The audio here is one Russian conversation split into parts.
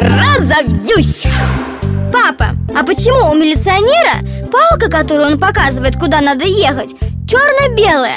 разобьюсь Папа, а почему у милиционера палка, которую он показывает, куда надо ехать, черно-белая?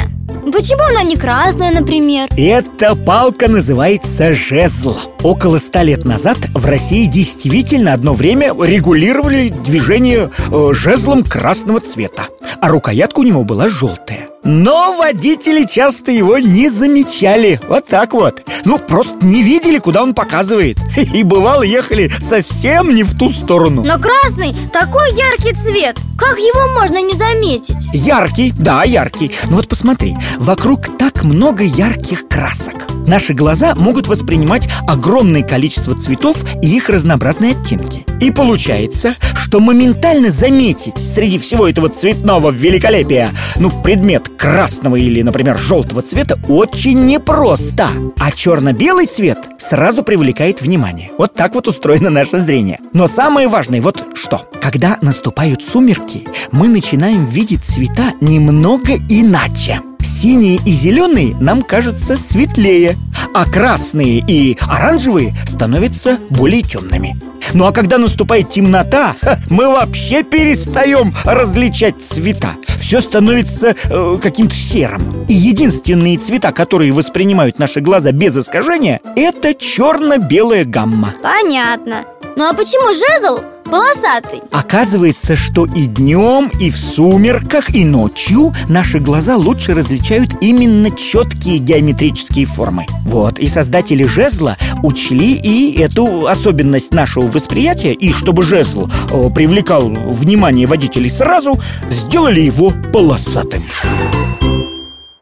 Почему она не красная, например? Эта палка называется жезл Около ста лет назад в России действительно одно время регулировали движение э, жезлом красного цвета А рукоятка у него была желтая но водители часто его не замечали. Вот так вот. Ну, просто не видели, куда он показывает. И бывало ехали совсем не в ту сторону. Но красный такой яркий цвет. Как его можно не заметить? Яркий, да, яркий. Ну вот посмотри, вокруг так много ярких красок. Наши глаза могут воспринимать огромное количество цветов и их разнообразные оттенки И получается, что моментально заметить среди всего этого цветного великолепия Ну, предмет красного или, например, желтого цвета очень непросто. А черно-белый цвет сразу привлекает внимание. Вот так вот устроено наше зрение. Но самое важное вот что. Когда наступают сумерки, мы начинаем видеть цвета немного иначе. Синие и зеленые нам кажутся светлее А красные и оранжевые становятся более темными. Ну а когда наступает темнота, мы вообще перестаем различать цвета. Все становится э, каким-то серым. И единственные цвета, которые воспринимают наши глаза без искажения Это черно-белая гамма. Понятно. Ну а почему жезл полосатый. Оказывается, что и днем, и в сумерках, и ночью Наши глаза лучше различают именно четкие геометрические формы. Вот, и создатели жезла учли и эту особенность нашего восприятия И чтобы жезл э, привлекал внимание водителей сразу Сделали его полосатым